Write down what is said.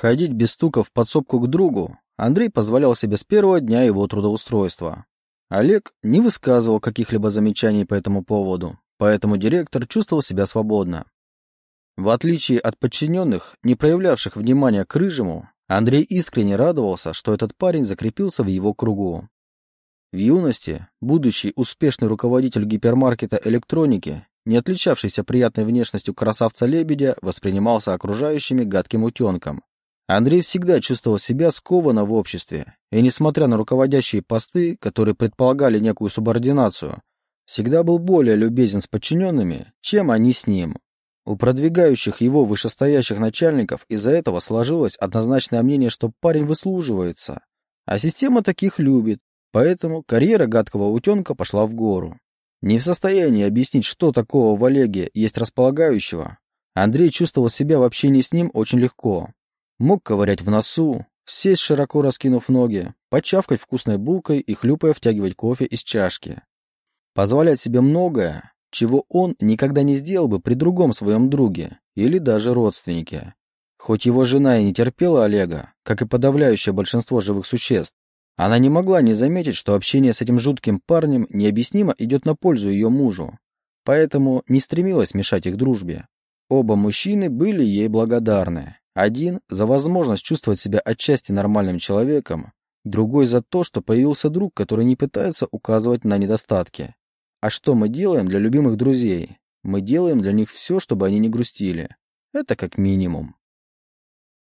Входить без стука в подсобку к другу Андрей позволял себе с первого дня его трудоустройства. Олег не высказывал каких-либо замечаний по этому поводу, поэтому директор чувствовал себя свободно. В отличие от подчиненных, не проявлявших внимания к Рыжему, Андрей искренне радовался, что этот парень закрепился в его кругу. В юности будущий успешный руководитель гипермаркета электроники, не отличавшийся приятной внешностью красавца-лебедя, воспринимался окружающими гадким утенком. Андрей всегда чувствовал себя скованно в обществе, и, несмотря на руководящие посты, которые предполагали некую субординацию, всегда был более любезен с подчиненными, чем они с ним. У продвигающих его вышестоящих начальников из-за этого сложилось однозначное мнение, что парень выслуживается, а система таких любит, Поэтому карьера гадкого утенка пошла в гору. Не в состоянии объяснить, что такого в Олеге есть располагающего, Андрей чувствовал себя в общении с ним очень легко. Мог ковырять в носу, сесть широко раскинув ноги, почавкать вкусной булкой и хлюпая втягивать кофе из чашки. Позволять себе многое, чего он никогда не сделал бы при другом своем друге или даже родственнике. Хоть его жена и не терпела Олега, как и подавляющее большинство живых существ, она не могла не заметить, что общение с этим жутким парнем необъяснимо идет на пользу ее мужу, поэтому не стремилась мешать их дружбе. Оба мужчины были ей благодарны. Один за возможность чувствовать себя отчасти нормальным человеком, другой за то, что появился друг, который не пытается указывать на недостатки. А что мы делаем для любимых друзей? Мы делаем для них все, чтобы они не грустили. Это как минимум.